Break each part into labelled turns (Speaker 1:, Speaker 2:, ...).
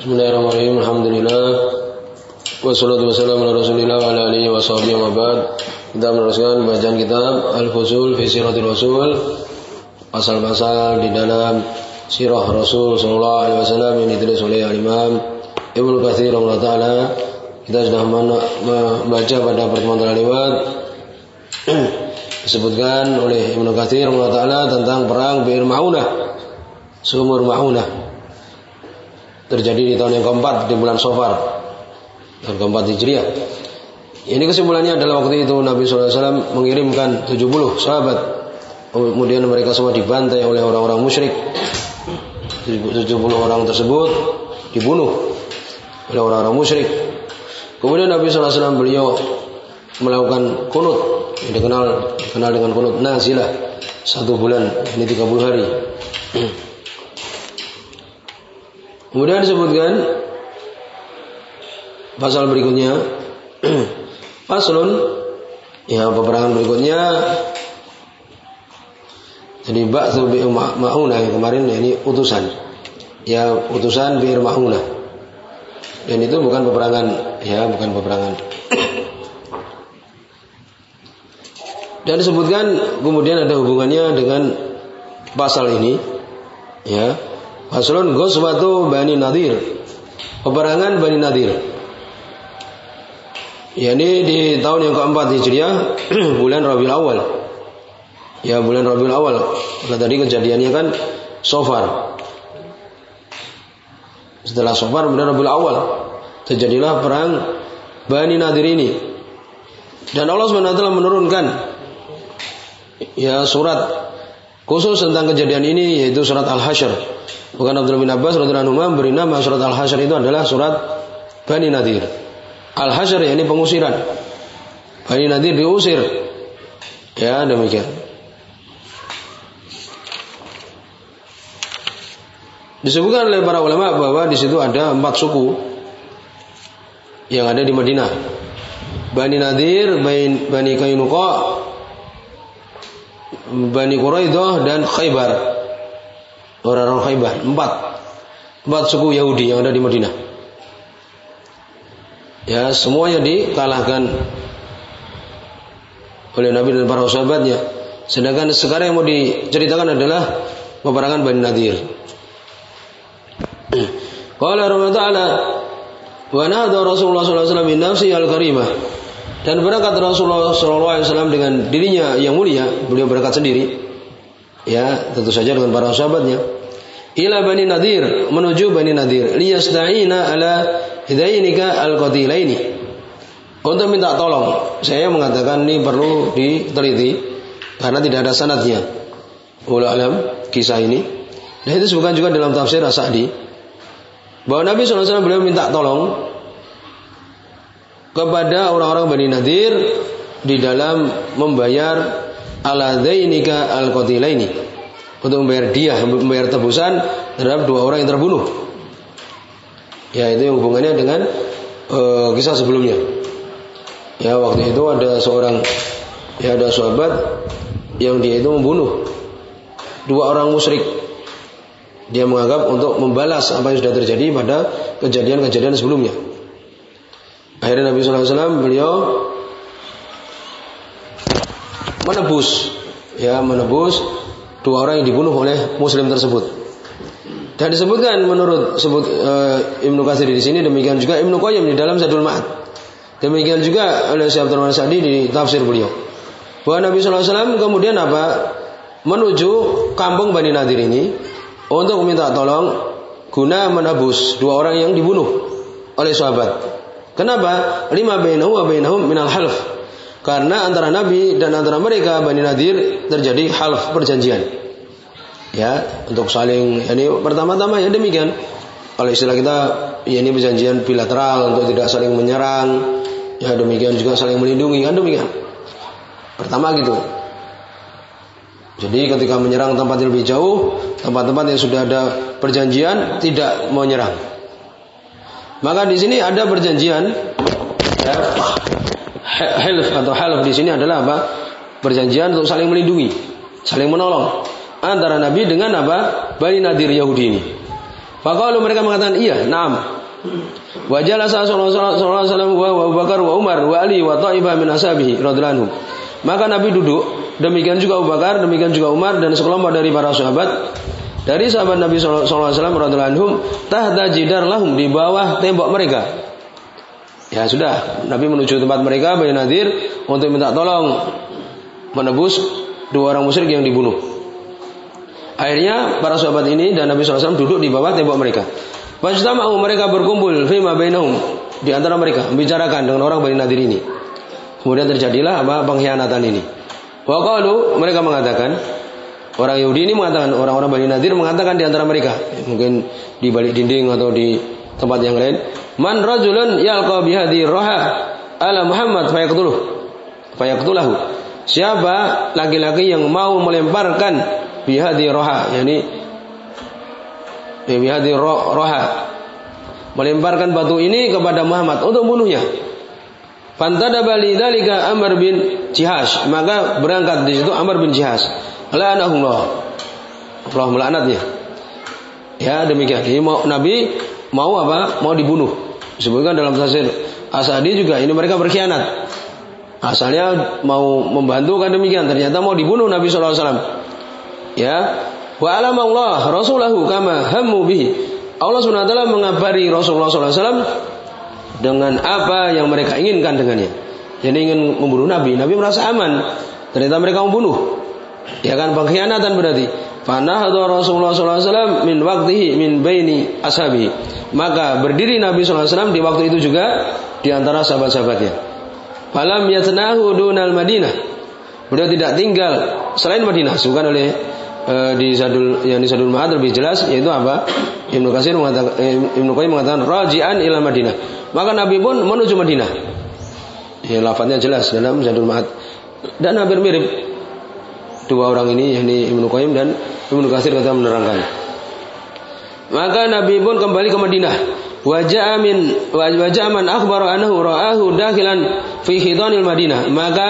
Speaker 1: Bismillahirrahmanirrahim. Alhamdulillah. Wassalatu wassalamu ala Rasulillah wa ala alihi wa sahbihi wa ba'd. Kita meneruskan bacaan kitab Al-Fusul fi Siratul Rasul. Pasal-pasal di dalam sirah Rasul sallallahu alaihi wasallam yang ditulis oleh Al-Imam Ibnu Katsir taala. Kita sudah membaca pada pertemuan terlewat disebutkan oleh Ibnu Katsir taala tentang perang Bir Maunah. Sumur Maunah terjadi di tahun yang keempat di bulan Sofar tahun keempat Hijriah. Ini kesimpulannya adalah waktu itu Nabi SAW mengirimkan 70 sahabat. Kemudian mereka semua dibantai oleh orang-orang musyrik. 70 orang tersebut dibunuh oleh orang-orang musyrik. Kemudian Nabi SAW beliau melakukan kunut yang dikenal dikenal dengan kunut nazilah satu bulan ini 30 hari. Kemudian disebutkan pasal berikutnya. Paslon ya peperangan berikutnya. Jadi ba'tsu bi ma'una yang kemarin ya, ini utusan. Ya utusan bi ma'una. Dan itu bukan peperangan ya bukan peperangan. Dan disebutkan kemudian ada hubungannya dengan pasal ini ya Faslun Ghazwatu Bani Nadir. Peperangan Bani Nadir. Ya ini di tahun yang keempat Hijriah bulan Rabiul Awal. Ya bulan Rabiul Awal. Karena tadi kejadiannya kan Sofar. Setelah Sofar bulan Rabiul Awal terjadilah perang Bani Nadir ini. Dan Allah SWT menurunkan ya surat khusus tentang kejadian ini yaitu surat Al-Hasyr Bukan Abdullah bin Abbas radhiyallahu anhu beri nama surat Al-Hasyr itu adalah surat Bani Nadir. Al-Hasyr ini pengusiran. Bani Nadir diusir. Ya, demikian. Disebutkan oleh para ulama bahwa di situ ada empat suku yang ada di Madinah. Bani Nadir, Bani Kainuqa, Bani Quraidah dan Khaybar orang-orang Khaybar empat. Empat suku Yahudi yang ada di Madinah. Ya semuanya dikalahkan oleh Nabi dan para sahabatnya. Sedangkan sekarang yang mau diceritakan adalah peperangan Bani Nadir. Qala Rabbana Ta'ala wa nada Rasulullah sallallahu alaihi wasallam al-karimah. Dan berangkat Rasulullah sallallahu alaihi wasallam dengan dirinya yang mulia beliau berangkat sendiri ya tentu saja dengan para sahabatnya. Ila bani nadir menuju bani nadir. Liyasta'ina ala hidaynika al-qatilaini. Untuk minta tolong saya mengatakan ini perlu diteliti karena tidak ada sanadnya. Ula alam kisah ini. Dan itu bukan juga dalam tafsir As-Sa'di. Bahwa Nabi SAW beliau minta tolong kepada orang-orang Bani Nadir di dalam membayar ala dzainika al qatilaini untuk membayar dia membayar tebusan terhadap dua orang yang terbunuh. Ya itu yang hubungannya dengan uh, kisah sebelumnya. Ya waktu itu ada seorang ya ada sahabat yang dia itu membunuh dua orang musyrik. Dia menganggap untuk membalas apa yang sudah terjadi pada kejadian-kejadian sebelumnya. Akhirnya Nabi SAW beliau menebus ya menebus dua orang yang dibunuh oleh muslim tersebut. Dan disebutkan menurut sebut uh, Ibnu Katsir di sini demikian juga Ibnu Qayyim di dalam Zadul Ma'ad. Demikian juga oleh Syekh Abdul Sa'di di tafsir beliau. Bahwa Nabi SAW kemudian apa? Menuju kampung Bani Nadir ini untuk meminta tolong guna menebus dua orang yang dibunuh oleh sahabat. Kenapa? Lima bainahu wa bainahum minal half. Karena antara Nabi dan antara mereka Bani Nadir terjadi half perjanjian. Ya, untuk saling ini pertama-tama ya demikian. Kalau istilah kita ya ini perjanjian bilateral untuk tidak saling menyerang. Ya demikian juga saling melindungi kan demikian. Pertama gitu. Jadi ketika menyerang tempat yang lebih jauh, tempat-tempat yang sudah ada perjanjian tidak mau nyerang. Maka di sini ada perjanjian ya, hilf atau half di sini adalah apa? Perjanjian untuk saling melindungi, saling menolong antara Nabi dengan apa? Bani Nadir Yahudi ini. Faqalu mereka mengatakan iya, na'am. Wa jalasa sallallahu alaihi wasallam wa Abu Bakar wa Umar wa Ali wa Thaibah min ashabihi radhiyallahu Maka Nabi duduk, demikian juga Abu Bakar, demikian juga Umar dan sekelompok dari para sahabat dari sahabat Nabi sallallahu alaihi wasallam radhiyallahu tahta jidar lahum di bawah tembok mereka. Ya sudah, Nabi menuju tempat mereka Bani Nadir untuk minta tolong menebus dua orang musyrik yang dibunuh. Akhirnya para sahabat ini dan Nabi SAW duduk di bawah tembok mereka. Fajtama'u mereka berkumpul fima bainahum di antara mereka membicarakan dengan orang Bani Nadir ini. Kemudian terjadilah apa pengkhianatan ini. Wa qalu mereka mengatakan orang Yahudi ini mengatakan orang-orang Bani Nadir mengatakan di antara mereka mungkin di balik dinding atau di tempat yang lain man rajulun yalqa bihadi roha ala Muhammad fayaqtuluh fayaqtulahu siapa laki-laki yang mau melemparkan bihadi roha yani bihadi roha melemparkan batu ini kepada Muhammad untuk bunuhnya. Bali dalika Amr bin Jihas. Maka berangkat di situ Amr bin Jihas. La'anahullah. Allah melaknatnya. Ya demikian. Ini mau Nabi mau apa? Mau dibunuh. Disebutkan dalam tafsir Asadi juga ini mereka berkhianat. Asalnya mau membantu kan demikian. Ternyata mau dibunuh Nabi SAW. Ya, Wa alamallah rasulahu kama hammu bihi. Allah SWT mengabari Rasulullah SAW dengan apa yang mereka inginkan dengannya. Jadi ingin membunuh Nabi. Nabi merasa aman. Ternyata mereka membunuh. Ya kan pengkhianatan berarti. Fanahadu Rasulullah SAW min waktihi min baini ashabi. Maka berdiri Nabi SAW di waktu itu juga di antara sahabat-sahabatnya. Falam yatnahu dunal Madinah. Beliau tidak tinggal selain Madinah, bukan oleh e, di Zadul yang di Zadul Ma'ad lebih jelas yaitu apa? Ibnu Katsir mengatakan e, Ibnu Qayyim mengatakan raji'an ila Madinah. Maka Nabi pun menuju Madinah. Ya lafadznya jelas dalam Zadul Ma'ad. Dan hampir mirip dua orang ini yakni Ibnu Qayyim dan Ibnu Katsir kata menerangkan. Maka Nabi pun kembali ke Madinah. Wajah min wajah man akhbar anhu ra'ahu dakhilan fi hidanil Madinah. Maka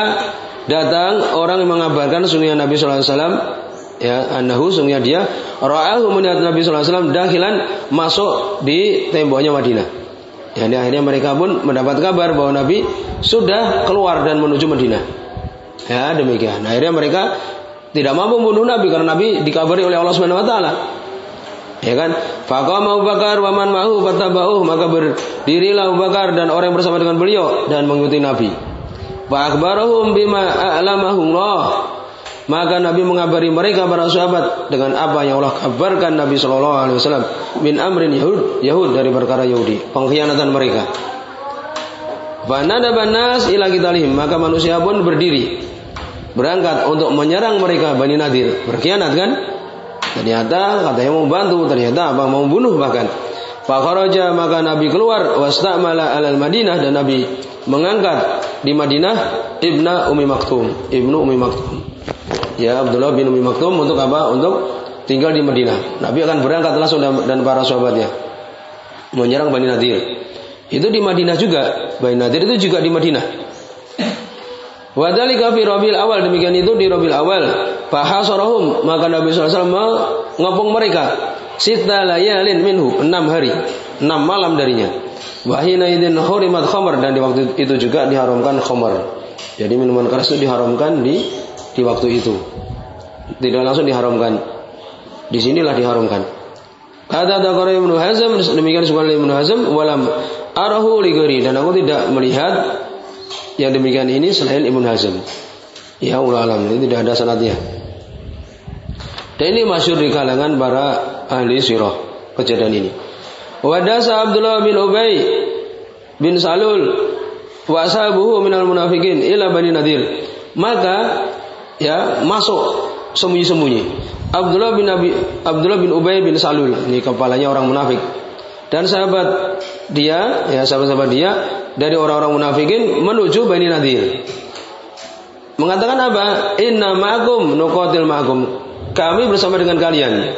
Speaker 1: datang orang yang mengabarkan sunnah Nabi sallallahu alaihi wasallam ya annahu sungguhnya dia ra'ahu melihat Nabi sallallahu alaihi wasallam masuk di temboknya Madinah. Ya, akhirnya mereka pun mendapat kabar bahwa Nabi sudah keluar dan menuju Madinah. Ya, demikian. Akhirnya mereka tidak mampu membunuh Nabi karena Nabi dikabari oleh Allah Subhanahu wa taala. Ya kan? Faqama Abu Bakar wa man ma'hu fatabauh maka berdirilah Abu Bakar dan orang bersama dengan beliau dan mengikuti Nabi. Wa akhbarahum bima a'lamahullah maka Nabi mengabari mereka para sahabat dengan apa yang Allah kabarkan Nabi Shallallahu Alaihi Wasallam min amrin Yahud Yahud dari perkara Yahudi pengkhianatan mereka. Banada banas ila kitalihim maka manusia pun berdiri berangkat untuk menyerang mereka Bani Nadir berkhianat kan? Ternyata katanya mau bantu ternyata apa mau bunuh bahkan. Fakharaja maka Nabi keluar wastamala alal Madinah dan Nabi mengangkat di Madinah Ibnu Umi Maktum, Ibnu Umi Maktum ya Abdullah bin Umi Maktum untuk apa? Untuk tinggal di Madinah. Nabi akan berangkat langsung dan para sahabatnya menyerang Bani Nadir. Itu di Madinah juga. Bani Nadir itu juga di Madinah. Wadhalika fi Rabiul Awal demikian itu di Rabiul Awal. Fahasarahum maka Nabi SAW mengepung mereka. Sita layalin minhu enam hari, enam malam darinya. Wahina idin hurimat khamar dan di waktu itu juga diharamkan khamar. Jadi minuman keras itu diharamkan di di waktu itu. Tidak langsung diharamkan. Di sinilah diharamkan. Kata Dakar Ibnu Hazm demikian sebuah Ibnu Hazm walam arahu ligori dan aku tidak melihat yang demikian ini selain Ibnu Hazm. Ya Allah alam ini tidak ada sanadnya. Dan ini masyur di kalangan para ahli sirah kejadian ini. Wadasa Abdullah bin Ubay bin Salul wa ashabuhu minal munafikin ila Bani Nadir. Maka ya masuk sembunyi-sembunyi. Abdullah bin Abi, Abdullah bin Ubay bin Salul ini kepalanya orang munafik dan sahabat dia ya sahabat-sahabat dia dari orang-orang munafikin menuju Bani Nadir mengatakan apa inna ma'akum nuqatil ma'akum kami bersama dengan kalian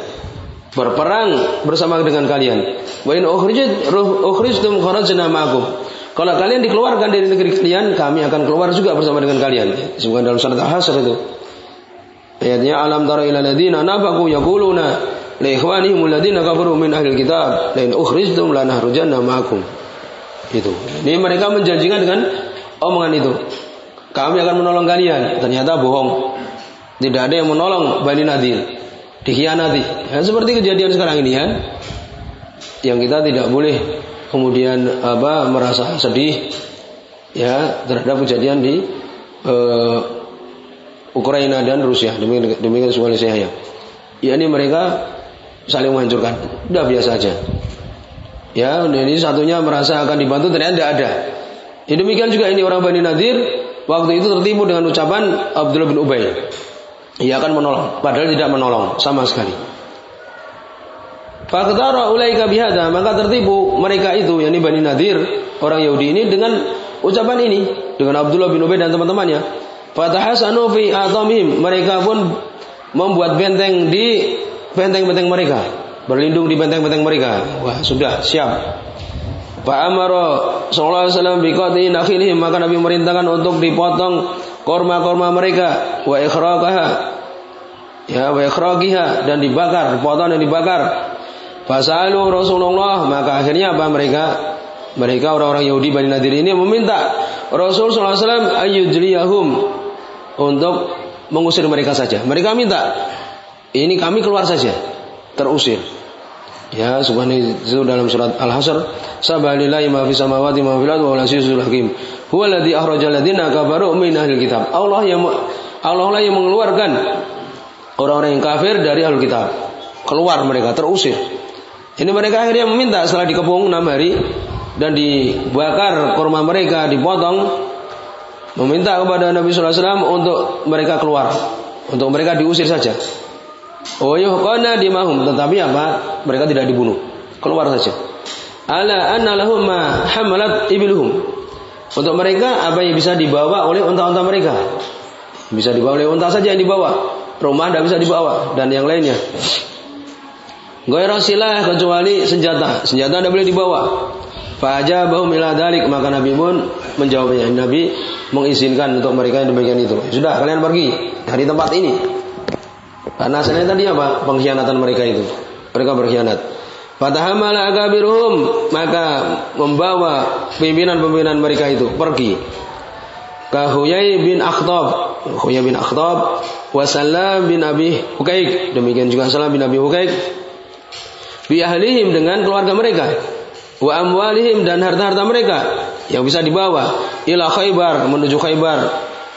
Speaker 1: berperang bersama dengan kalian wa in ukhrijtum kharajna ma'akum kalau kalian dikeluarkan dari negeri kalian, kami akan keluar juga bersama dengan kalian. Disebutkan dalam surat Al-Hasr itu. Ayatnya alam tara ila ladina nafaqu yaquluna li ikhwanihim alladziina kafaru min ahli kitab lain ukhrijtum lanahrujanna ma'akum. Itu. Ini mereka menjanjikan dengan omongan itu. Kami akan menolong kalian. Ternyata bohong. Tidak ada yang menolong Bani Nadir. Dikhianati. Ya, seperti kejadian sekarang ini ya. Yang kita tidak boleh kemudian apa merasa sedih ya terhadap kejadian di uh, Ukraina dan Rusia demikian demikian saya ya. ini mereka saling menghancurkan. Udah biasa aja. Ya, ini satunya merasa akan dibantu ternyata tidak ada. Ya, demikian juga ini orang Bani Nadir waktu itu tertipu dengan ucapan Abdullah bin Ubay. Ia akan menolong, padahal tidak menolong sama sekali. Fakhtara ulaika bihada, maka tertipu mereka itu yakni Bani Nadir, orang Yahudi ini dengan ucapan ini, dengan Abdullah bin Ubay dan teman-temannya. Fatahasanu fi atamim, mereka pun membuat benteng di benteng-benteng mereka, berlindung di benteng-benteng mereka. Wah, sudah siap. Pak Amaro sallallahu alaihi wasallam nakhilihim maka Nabi merintahkan untuk dipotong korma-korma mereka wa ikhraqaha ya wa ikhraqiha dan dibakar, dipotong dan dibakar. Fasalu Rasulullah maka akhirnya apa mereka mereka orang-orang Yahudi Bani Nadir ini meminta Rasul sallallahu alaihi wasallam untuk mengusir mereka saja. Mereka minta ini kami keluar saja, terusir. Ya, subhanahu itu dalam surat Al-Hasr, sabalillahi ma fis samawati ma fil ardi wa la hakim. Huwa alladhi akhrajal ladzina kafaru min ahli kitab. Allah yang Allah lah yang mengeluarkan orang-orang yang kafir dari ahli kitab. Keluar mereka, terusir. Ini mereka akhirnya meminta setelah dikepung enam hari dan dibakar kurma mereka dipotong meminta kepada Nabi Wasallam untuk mereka keluar untuk mereka diusir saja Oh yuhqana dimahum tetapi apa? Mereka tidak dibunuh. Keluar saja. Ala anna lahum ma hamalat ibiluhum. Untuk mereka apa yang bisa dibawa oleh unta-unta mereka? Bisa dibawa oleh unta saja yang dibawa. Rumah tidak bisa dibawa dan yang lainnya. Goyra silah kecuali senjata. Senjata tidak boleh dibawa. Faja bahum ila dalik maka Nabi pun menjawabnya. Nabi mengizinkan untuk mereka yang demikian itu. Sudah kalian pergi dari tempat ini. Karena asalnya tadi apa? Pengkhianatan mereka itu. Mereka berkhianat. Fatahamala agabiruhum maka membawa pimpinan-pimpinan mereka itu pergi ke Huyai bin Akhtab, Huyai bin Akhtab, Wasallam bin Abi Hukaik, demikian juga Salam bin Abi Hukaik, bi ahlihim dengan keluarga mereka, wa amwalihim dan harta-harta mereka yang bisa dibawa ila Khaybar menuju Khaybar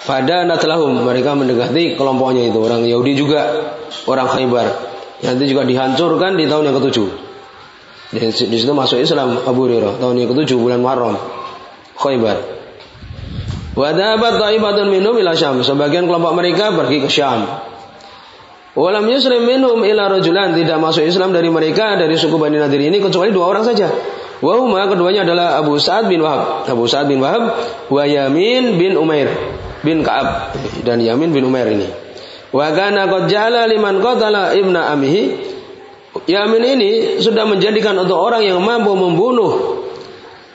Speaker 1: pada natlahum mereka mendekati kelompoknya itu orang Yahudi juga orang Khaybar. Nanti juga dihancurkan di tahun yang ketujuh. Di, di situ masuk Islam Abu Hurairah tahun yang ketujuh bulan Muharram Khaybar. Wadabat ta'ibatun minhum ila Syam. Sebagian kelompok mereka pergi ke Syam. Walam yusrim minhum ila rajulan. Tidak masuk Islam dari mereka dari suku Bani Nadir ini kecuali dua orang saja. Wahuma keduanya adalah Abu Sa'ad bin Wahab. Abu Sa'ad bin Wahab wa Yamin bin Umair bin Ka'ab dan Yamin bin Umair ini. Wa kana qad ja'ala liman qatala ibna amihi. Yamin ini sudah menjadikan untuk orang yang mampu membunuh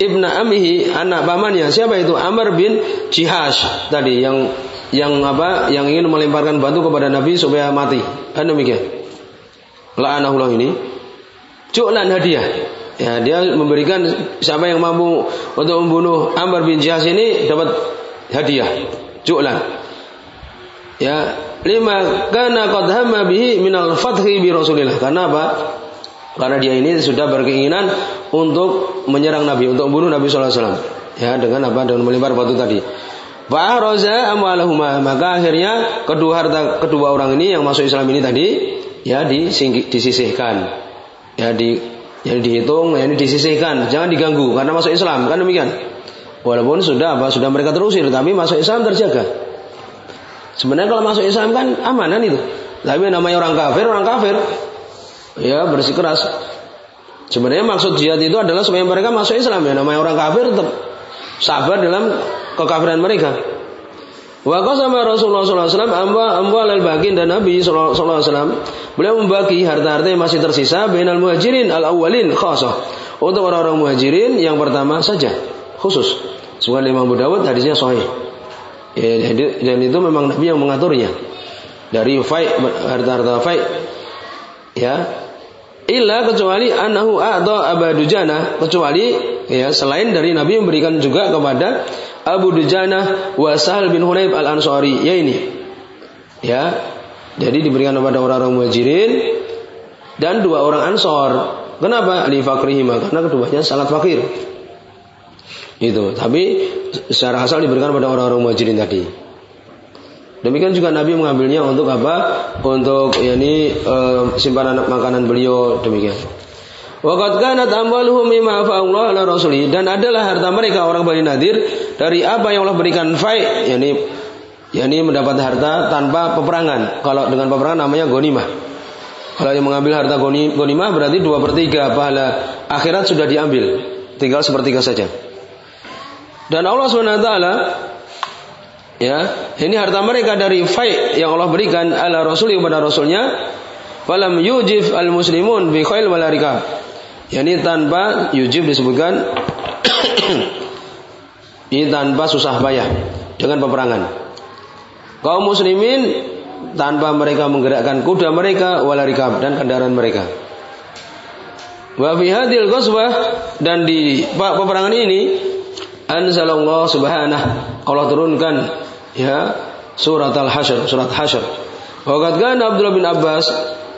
Speaker 1: ibna amihi anak pamannya. Siapa itu? Amr bin Jihash tadi yang yang apa yang ingin melemparkan batu kepada Nabi supaya mati. Kan demikian? La'anahullah ini. Cuklan hadiah. Ya dia memberikan siapa yang mampu untuk membunuh Amr bin Jihash ini dapat hadiah ju'lan. Ya, lima karena qad hamma bihi minal fathi bi Rasulillah. Karena apa? Karena dia ini sudah berkeinginan untuk menyerang Nabi, untuk membunuh Nabi sallallahu alaihi wasallam. Ya, dengan apa? Dengan melempar batu tadi. Fa'araza amwalahuma. Maka akhirnya kedua harta kedua orang ini yang masuk Islam ini tadi ya disisihkan. Ya di yang dihitung, ya ini disisihkan, jangan diganggu karena masuk Islam, kan demikian. Walaupun sudah apa sudah mereka terusir, tapi masuk Islam terjaga. Sebenarnya kalau masuk Islam kan amanan itu. Tapi namanya orang kafir, orang kafir. Ya bersikeras. Sebenarnya maksud jihad itu adalah supaya mereka masuk Islam ya. Namanya orang kafir tetap sabar dalam kekafiran mereka. Wa sama Rasulullah SAW amba amba al bagin dan Nabi SAW beliau membagi harta-harta yang masih tersisa bainal muhajirin al awalin khasah untuk orang-orang muhajirin yang pertama saja khusus. Sunan Imam Abu Dawud hadisnya sahih. Ya, dan itu memang Nabi yang mengaturnya. Dari fai harta-harta fai. Ya. Illa kecuali anahu atau Abu Dujana. Kecuali ya selain dari Nabi memberikan juga kepada Abu Dujana wa Sahal bin Hunayb al Ansori ya ini. Ya. Jadi diberikan kepada orang-orang muhajirin dan dua orang ansor kenapa? Li fakrihima. Karena keduanya sangat fakir itu tapi secara asal diberikan kepada orang-orang muhajirin tadi Demikian juga Nabi mengambilnya untuk apa? Untuk yakni e, simpanan makanan beliau demikian. Waqad amwaluhum Allah dan adalah harta mereka orang Bani Nadir dari apa yang Allah berikan fai yakni yakni mendapat harta tanpa peperangan. Kalau dengan peperangan namanya gonimah. Kalau yang mengambil harta gonimah berarti dua per tiga pahala akhirat sudah diambil, tinggal sepertiga saja. Dan Allah swt ya ini harta mereka dari fai yang Allah berikan ala rasul kepada rasulnya. Falam yujif al muslimun bi khail wal yani tanpa yujib disebutkan ini tanpa susah payah dengan peperangan. Kaum muslimin tanpa mereka menggerakkan kuda mereka walarikab dan kendaraan mereka. Wa fi hadil dan di peperangan ini anzalallah subhanahu Allah turunkan ya surat Al-Hasyr, surat Hasyr. Waqad kana Abdullah bin Abbas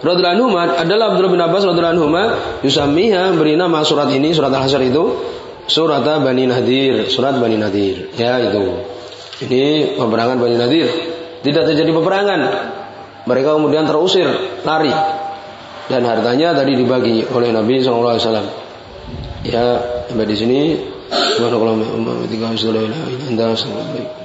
Speaker 1: radhiyallahu anhu adalah Abdullah bin Abbas radhiyallahu anhu yusamiha beri nama surat ini surat Al-Hasyr itu surat Bani Nadir, surat Bani Nadir. Ya itu. Ini peperangan Bani Nadir. Tidak terjadi peperangan. Mereka kemudian terusir, lari. Dan hartanya tadi dibagi oleh Nabi SAW. Ya, sampai di sini. Bueno, con la medicación de la vida, andamos en el medio.